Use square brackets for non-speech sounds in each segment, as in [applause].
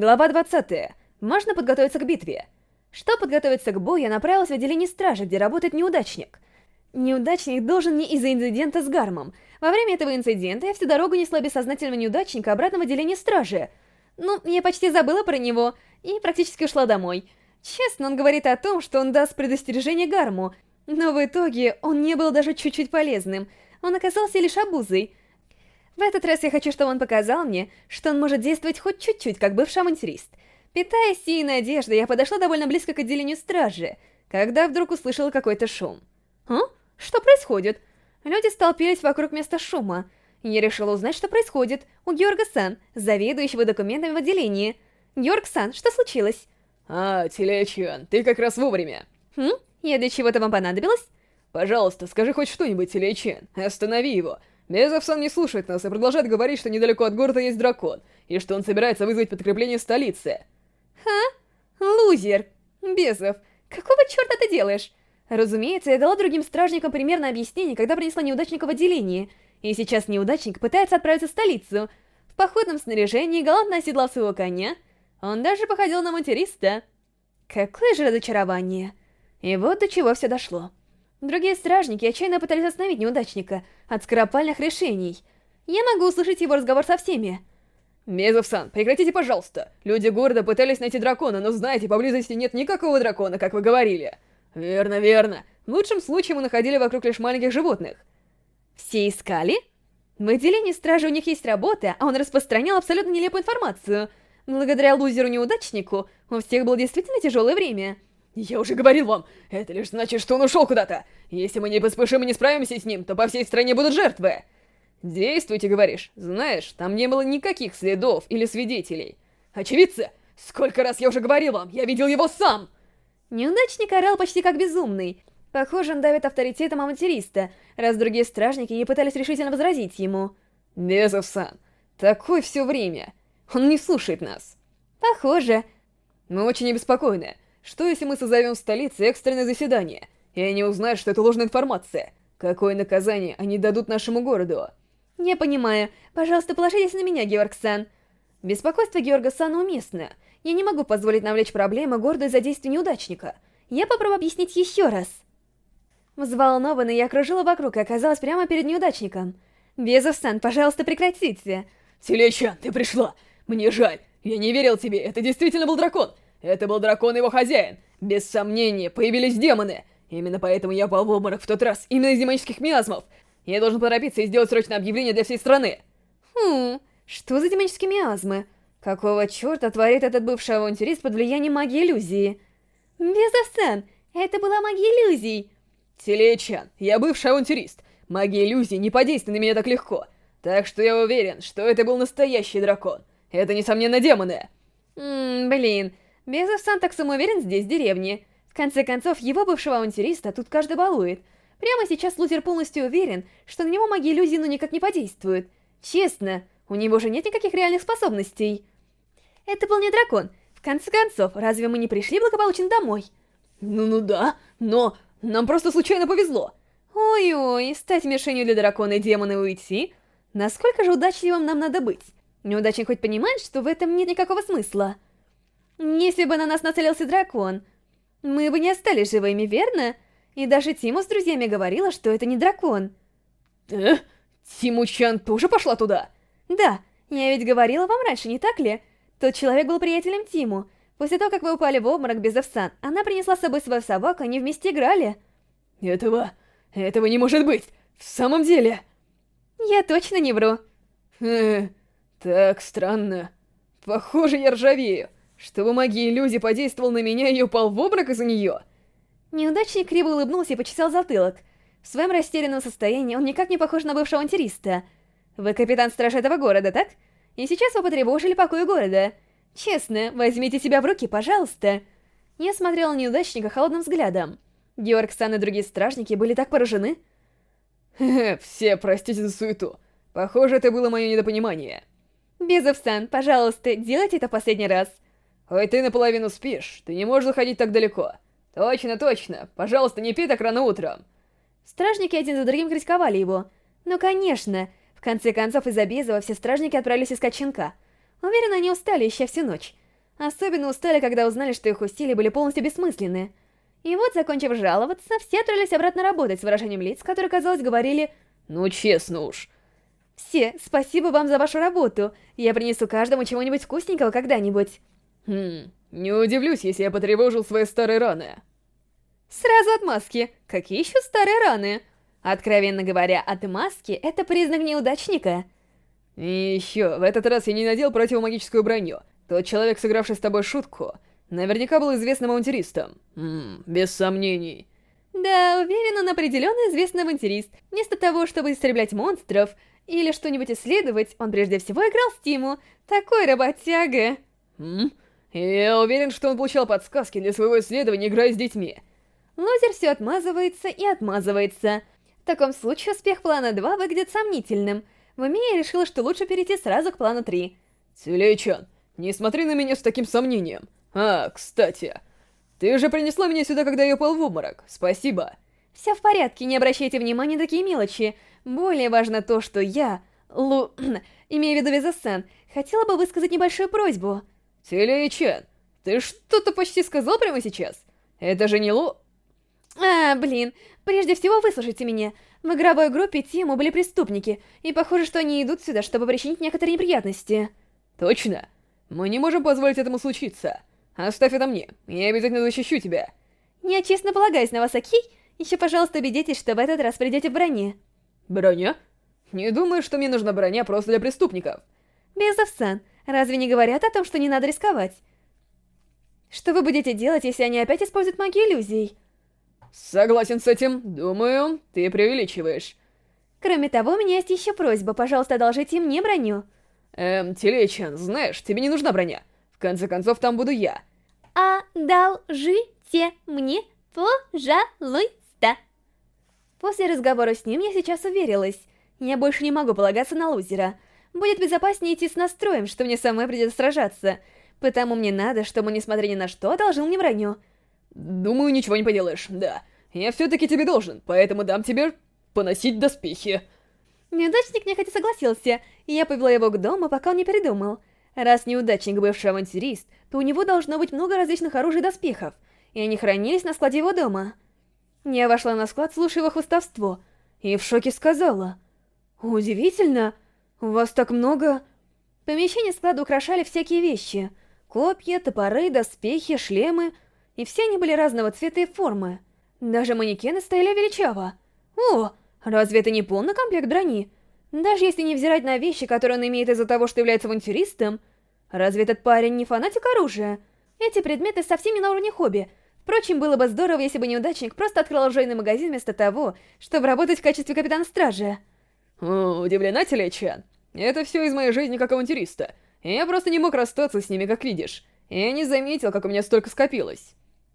Глава 20. Можно подготовиться к битве. Чтобы подготовиться к бою, я направилась в отделение стражи, где работает неудачник. Неудачник должен не из-за инцидента с Гармом. Во время этого инцидента я всю дорогу несла бессознательного неудачника обратно в отделение стражи. Ну, я почти забыла про него и практически ушла домой. Честно, он говорит о том, что он даст предостережение Гарму, но в итоге он не был даже чуть-чуть полезным. Он оказался лишь обузой. В этот раз я хочу, чтобы он показал мне, что он может действовать хоть чуть-чуть, как бывший авантюрист. Питая сии надежды, я подошла довольно близко к отделению стражи, когда вдруг услышала какой-то шум. «А? Что происходит?» Люди столпились вокруг места шума. Я решила узнать, что происходит у Георга-сан, заведующего документами в отделении. Георг-сан, что случилось? А, Телечан, ты как раз вовремя. Хм? Я для чего-то вам понадобилась? Пожалуйста, скажи хоть что-нибудь, Телечан. Останови его. Безов-сан не слушает нас и продолжает говорить, что недалеко от города есть дракон, и что он собирается вызвать подкрепление в столице. Ха? Лузер. Безов, какого черта ты делаешь? Разумеется, я дала другим стражникам примерное объяснение, когда принесла неудачника в отделение, и сейчас неудачник пытается отправиться в столицу. В походном снаряжении галантно оседлал своего коня, он даже походил на материста. Какое же разочарование. И вот до чего все дошло. Другие стражники отчаянно пытались остановить неудачника от скоропальных решений. Я могу услышать его разговор со всеми. Мезов-сан, прекратите, пожалуйста. Люди города пытались найти дракона, но знаете, поблизости нет никакого дракона, как вы говорили. Верно, верно. В лучшем случае мы находили вокруг лишь маленьких животных. Все искали? В отделении стражи у них есть работа, а он распространял абсолютно нелепую информацию. Благодаря лузеру-неудачнику у всех было действительно тяжелое время. Я уже говорил вам, это лишь значит, что он ушел куда-то. Если мы не поспешим и не справимся с ним, то по всей стране будут жертвы. Действуйте, говоришь. Знаешь, там не было никаких следов или свидетелей. Очевидцы? Сколько раз я уже говорил вам, я видел его сам! Неудачник орал почти как безумный. Похоже, он давит авторитетом авантюриста, раз другие стражники не пытались решительно возразить ему. Безов-сан, такой все время. Он не слушает нас. Похоже. Мы очень обеспокоены. Что если мы созовем в столице экстренное заседание, и они узнают, что это ложная информация? Какое наказание они дадут нашему городу? Не понимаю. Пожалуйста, положитесь на меня, Георг-сан. Беспокойство Георга-сана уместно. Я не могу позволить навлечь проблемы городу из-за действий неудачника. Я попробую объяснить еще раз. Взволнованно я окружила вокруг и оказалась прямо перед неудачником. Безов-сан, пожалуйста, прекратите. Селечан, ты пришла. Мне жаль. Я не верил тебе, это действительно был дракон. Это был дракон и его хозяин. Без сомнения, появились демоны. Именно поэтому я пал в обморок в тот раз, именно из демонических миазмов. Я должен поторопиться и сделать срочное объявление для всей страны. Хм, что за демонические миазмы? Какого черта творит этот бывший авантюрист под влиянием магии иллюзии? Безосан, это была магия иллюзий. Телечан, я бывший авантюрист. Магия иллюзий не подействует на меня так легко. Так что я уверен, что это был настоящий дракон. Это, несомненно, демоны. Ммм, блин. Безов-сан так самоуверен здесь, в деревне. В конце концов, его бывшего авантюриста тут каждый балует. Прямо сейчас Лузер полностью уверен, что на него магия иллюзии ну никак не подействует. Честно, у него же нет никаких реальных способностей. Это был не дракон. В конце концов, разве мы не пришли благополучно домой? Ну-ну да, но нам просто случайно повезло. Ой-ой, стать мишенью для дракона и демона и уйти? Насколько же удачливым нам надо быть? Неудачник хоть понимает, что в этом нет никакого смысла? Если бы на нас нацелился дракон, мы бы не остались живыми, верно? И даже Тиму с друзьями говорила, что это не дракон. Э? Тиму-чан тоже пошла туда? Да, я ведь говорила вам раньше, не так ли? Тот человек был приятелем Тиму. После того, как вы упали в обморок без овсан, она принесла с собой свою собаку, они вместе играли. Этого... этого не может быть! В самом деле... Я точно не вру. Э, так странно. Похоже, я ржавею. Чтобы магия иллюзии подействовала на меня и упал в обморок из-за нее. Неудачник криво улыбнулся и почесал затылок. В своем растерянном состоянии он никак не похож на бывшего антириста. Вы капитан стражи этого города, так? И сейчас вы потревожили покой города. Честно, возьмите себя в руки, пожалуйста. Я смотрела на неудачника холодным взглядом. Георг Сан и другие стражники были так поражены. Все простите за суету. Похоже, это было мое недопонимание. Безов Сан, пожалуйста, делайте это в последний раз. Ой, ты наполовину спишь, ты не можешь заходить так далеко. Точно, точно, пожалуйста, не пей так рано утром. Стражники один за другим критиковали его. Ну, конечно, в конце концов из-за Безова все стражники отправились искать щенка. Уверен, они устали еще всю ночь. Особенно устали, когда узнали, что их усилия были полностью бессмысленны. И вот, закончив жаловаться, все отправились обратно работать с выражением лиц, которые, казалось, говорили «Ну, честно уж». «Все, спасибо вам за вашу работу. Я принесу каждому чего-нибудь вкусненького когда-нибудь». Хм, не удивлюсь, если я потревожил свои старые раны. Сразу отмазки. Какие еще старые раны? Откровенно говоря, отмазки — это признак неудачника. И еще, в этот раз я не надел противомагическую броню. Тот человек, сыгравший с тобой шутку, наверняка был известным авантюристом. Ммм, без сомнений. Да, уверен, он определенно известный авантюрист. Вместо того, чтобы истреблять монстров или что-нибудь исследовать, он прежде всего играл в Тиму. Такой работяга. Ммм, я уверен, что он получал подсказки для своего исследования, играя с детьми. Лузер все отмазывается и отмазывается. В таком случае успех плана 2 выглядит сомнительным. В уме я решила, что лучше перейти сразу к плану 3. Тюлейчан, не смотри на меня с таким сомнением. А, кстати, ты же принесла меня сюда, когда я упал в обморок. Спасибо. Все в порядке, не обращайте внимания на такие мелочи. Более важно то, что я, Лу... [clears throat] имею в виду Визасан, хотела бы высказать небольшую просьбу. Тюлейчан, ты что-то почти сказал прямо сейчас? Это же не Лу... А, блин, прежде всего выслушайте меня. В игровой группе Тиму были преступники, и похоже, что они идут сюда, чтобы причинить некоторые неприятности. Точно. Мы не можем позволить этому случиться. Оставь это мне, я обязательно защищу тебя. Я честно полагаюсь на вас, Окей? Еще, пожалуйста, убедитесь, что в этот раз придете в броне. Броня? Не думаю, что мне нужна броня просто для преступников. Безов-сан, разве не говорят о том, что не надо рисковать? Что вы будете делать, если они опять используют магию иллюзий? Согласен с этим. Думаю, ты преувеличиваешь. Кроме того, у меня есть еще просьба. Пожалуйста, одолжите мне броню. Эм, Телечан, знаешь, тебе не нужна броня. В конце концов, там буду я. Одолжите мне, пожалуйста. После разговора с ним я сейчас уверилась. Я больше не могу полагаться на лузера. Будет безопаснее идти с настроем, что мне самой придется сражаться. Потому мне надо, чтобы, несмотря ни на что, одолжил мне броню. Думаю, ничего не поделаешь, да. Я все-таки тебе должен, поэтому дам тебе поносить доспехи. Неудачник нехотя согласился, и я повела его к дому, пока он не передумал. Раз неудачник бывший авантюрист, то у него должно быть много различных оружий и доспехов, и они хранились на складе его дома. Я вошла на склад, слушая его хвостовство, и в шоке сказала. «Удивительно, у вас так много...» Помещение склада украшали всякие вещи. Копья, топоры, доспехи, шлемы и все они были разного цвета и формы. Даже манекены стояли величаво. О, разве это не полный комплект брони? Даже если не взирать на вещи, которые он имеет из-за того, что является авантюристом, разве этот парень не фанатик оружия? Эти предметы совсем не на уровне хобби. Впрочем, было бы здорово, если бы неудачник просто открыл оружейный магазин вместо того, чтобы работать в качестве капитана стражи. Удивлена, Телечан. Это все из моей жизни как авантюриста. Я просто не мог расстаться с ними, как видишь. Я не заметил, как у меня столько скопилось.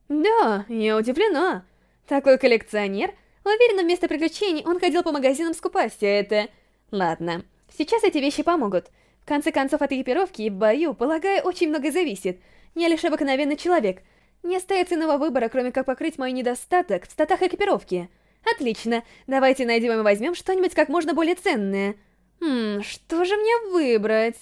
Да, я удивлена. Такой коллекционер. Уверена, вместо приключений он ходил по магазинам, скупая все это. Ладно, сейчас эти вещи помогут. В конце концов, от экипировки и в бою, полагаю, очень много зависит. Я лишь обыкновенный человек. Не остается иного выбора, кроме как покрыть мой недостаток в статах экипировки. Отлично, давайте найдем и возьмем что-нибудь как можно более ценное. Хм, что же мне выбрать?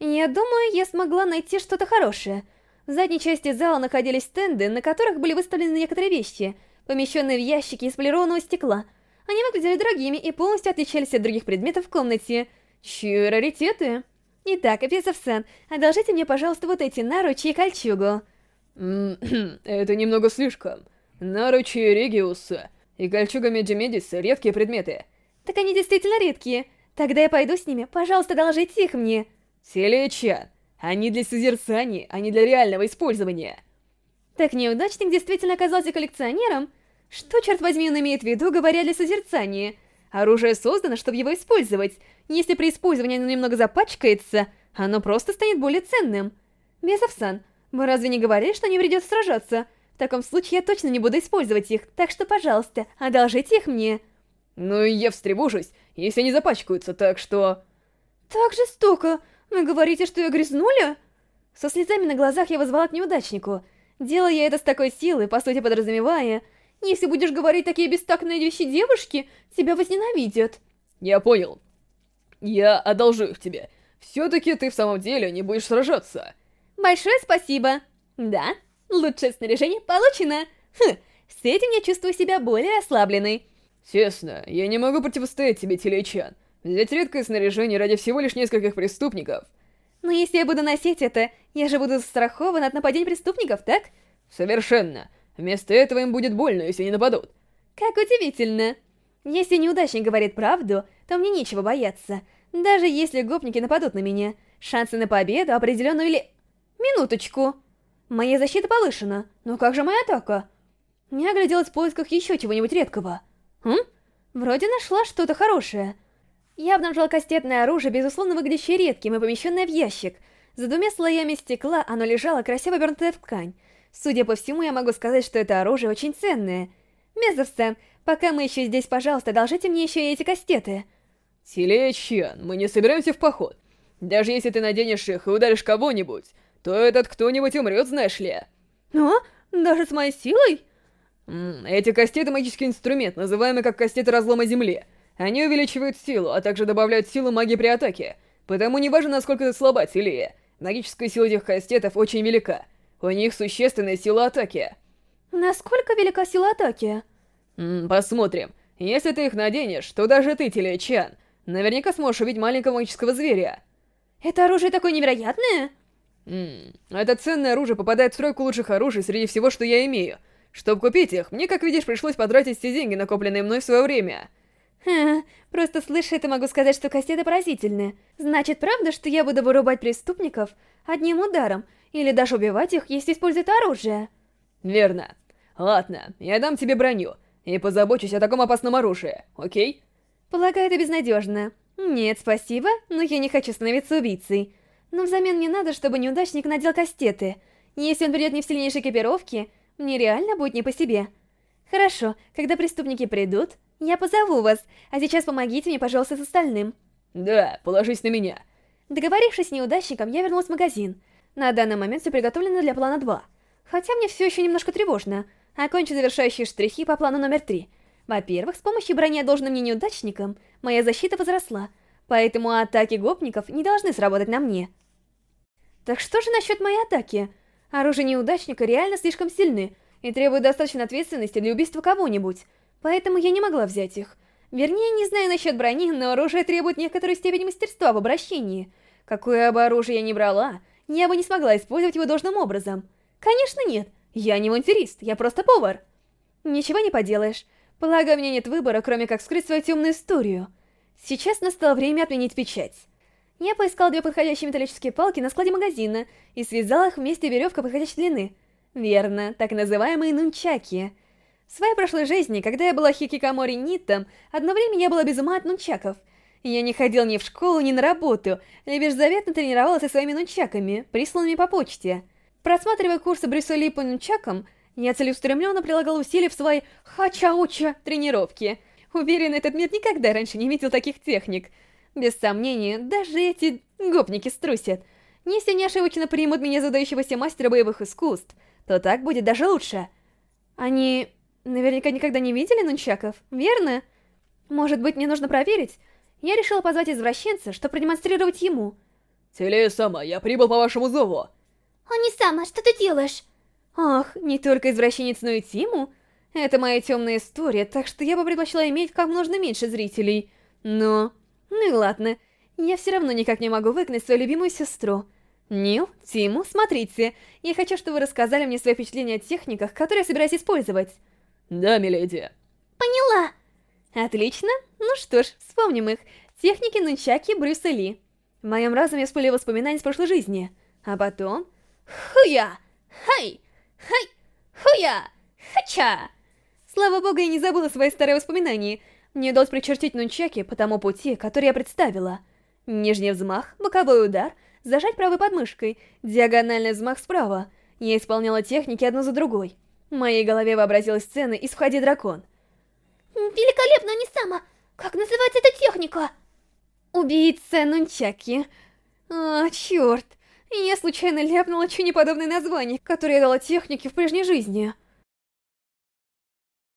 Я думаю, я смогла найти что-то хорошее. В задней части зала находились стенды, на которых были выставлены некоторые вещи, помещенные в ящики из полированного стекла. Они выглядели дорогими и полностью отличались от других предметов в комнате. Чьи раритеты? Итак, Эписов-сан, одолжите мне, пожалуйста, вот эти наручи и кольчугу. [clears throat] Это немного слишком. Наручи Региуса и кольчуга Меджи-Медиса — редкие предметы. Так они действительно редкие. Тогда я пойду с ними, пожалуйста, одолжите их мне. Телечан, они для созерцания, а не для реального использования. Так неудачник действительно оказался коллекционером? Что, черт возьми, он имеет в виду, говоря для созерцания? Оружие создано, чтобы его использовать. Если при использовании оно немного запачкается, оно просто станет более ценным. Безовсан, вы разве не говорили, что не придется сражаться? В таком случае я точно не буду использовать их, так что, пожалуйста, одолжите их мне. Ну и я встревожусь, если они запачкаются, так что... Так жестоко. Вы говорите, что я грязнуля? Со слезами на глазах я вызвала к неудачнику. Делая я это с такой силой, по сути подразумевая, если будешь говорить такие бестактные вещи девушки, тебя возненавидят. Я понял. Я одолжу их тебе. Все-таки ты в самом деле не будешь сражаться. Большое спасибо. Да, лучшее снаряжение получено. Хм, с этим я чувствую себя более расслабленной. Честно, я не могу противостоять тебе, Телечан. Взять редкое снаряжение ради всего лишь нескольких преступников. Но если я буду носить это, я же буду застрахован от нападения преступников, так? Совершенно. Вместо этого им будет больно, если они нападут. Как удивительно. Если неудачник говорит правду, то мне нечего бояться. Даже если гопники нападут на меня, шансы на победу определенную или... Минуточку. Моя защита повышена, но как же моя атака? Я огляделась в поисках еще чего-нибудь редкого. Хм? Вроде нашла что-то хорошее. Я обнаружила кастетное оружие, безусловно выглядящее редким и помещенное в ящик. За двумя слоями стекла оно лежало, красиво обернутое в ткань. Судя по всему, я могу сказать, что это оружие очень ценное. Мезовстен, пока мы еще здесь, пожалуйста, должите мне еще и эти кастеты. Телечан, мы не собираемся в поход. Даже если ты наденешь их и ударишь кого-нибудь, то этот кто-нибудь умрет, знаешь ли. Но? Даже с моей силой? Эти кастеты — магический инструмент, называемый как кастеты разлома земли. Они увеличивают силу, а также добавляют силу магии при атаке. Потому не важно, насколько ты слаба, Телия. Магическая сила этих кастетов очень велика. У них существенная сила атаки. Насколько велика сила атаки? Посмотрим. Если ты их наденешь, то даже ты, Телия-чан, наверняка сможешь убить маленького магического зверя. Это оружие такое невероятное? Ммм, это ценное оружие попадает в тройку лучших оружий среди всего, что я имею. Чтобы купить их, мне, как видишь, пришлось потратить все деньги, накопленные мной в свое время. Ха, просто слыша это, могу сказать, что кастеты поразительны. Значит, правда, что я буду вырубать преступников одним ударом, или даже убивать их, если используют оружие? Верно. Ладно, я дам тебе броню, и позабочусь о таком опасном оружии, окей? Полагаю, это безнадежно. Нет, спасибо, но я не хочу становиться убийцей. Но взамен мне надо, чтобы неудачник надел кастеты. Если он придет не в сильнейшей экипировке, мне реально будет не по себе. Хорошо, когда преступники придут, я позову вас, а сейчас помогите мне, пожалуйста, с остальным. Да, положись на меня. Договорившись с неудачником, я вернулась в магазин. На данный момент все приготовлено для плана 2. Хотя мне все еще немножко тревожно. Окончу завершающие штрихи по плану номер 3. Во-первых, с помощью брони, должным мне неудачникам, моя защита возросла, поэтому атаки гопников не должны сработать на мне. Так что же насчет моей атаки? Оружие неудачника реально слишком сильны и требует достаточной ответственности для убийства кого-нибудь, поэтому я не могла взять их. Вернее, не знаю насчет брони, но оружие требует некоторой степени мастерства в обращении. Какое бы оружие я ни брала, я бы не смогла использовать его должным образом. Конечно нет, я не авантюрист, я просто повар. Ничего не поделаешь. Полагаю, у меня нет выбора, кроме как скрыть свою темную историю. Сейчас настало время отменить печать. Я поискал две подходящие металлические палки на складе магазина и связал их вместе веревкой подходящей длины. Верно, так называемые нунчаки. В своей прошлой жизни, когда я была хикикамори нитом, одно время я была без ума от нунчаков. Я не ходил ни в школу, ни на работу, лишь беззаветно тренировалась со своими нунчаками, присланными по почте. Просматривая курсы Брюса Ли по нунчакам, я целеустремленно прилагал усилия в своей хачауча тренировки. Уверен, этот мир никогда раньше не видел таких техник. Без сомнения, даже эти гопники струсят. Если они ошибочно примут меня задающегося мастера боевых искусств, то так будет даже лучше. Они наверняка никогда не видели нунчаков, верно? Может быть, мне нужно проверить? Я решила позвать извращенца, чтобы продемонстрировать ему. Телея-сама, я прибыл по вашему зову. Они-сама, что ты делаешь? Ах, не только извращенец, но и Тиму? Это моя темная история, так что я бы предпочла иметь как можно меньше зрителей. Но... Ну и ладно, я все равно никак не могу выгнать свою любимую сестру. Нил, Тиму, смотрите, я хочу, чтобы вы рассказали мне свои впечатления о техниках, которые я собираюсь использовать. Да, миледи. Поняла. Отлично. Ну что ж, вспомним их. Техники нунчаки Брюса Ли. В моем разуме всплыли воспоминания из прошлой жизни. А потом... Хуя! Хай! Хай! Хуя! Хача! Слава богу, я не забыла свои старые воспоминания. Мне удалось причертить нунчаки по тому пути, который я представила. Нижний взмах, боковой удар, зажать правой подмышкой, диагональный взмах справа. Я исполняла техники одну за другой. В моей голове вообразилась сцена из «Входи, дракон». Великолепно, не сама. Как называется эта техника? Убийца нунчаки. А, черт. Я случайно ляпнула чуть неподобное название, которое я дала технике в прежней жизни.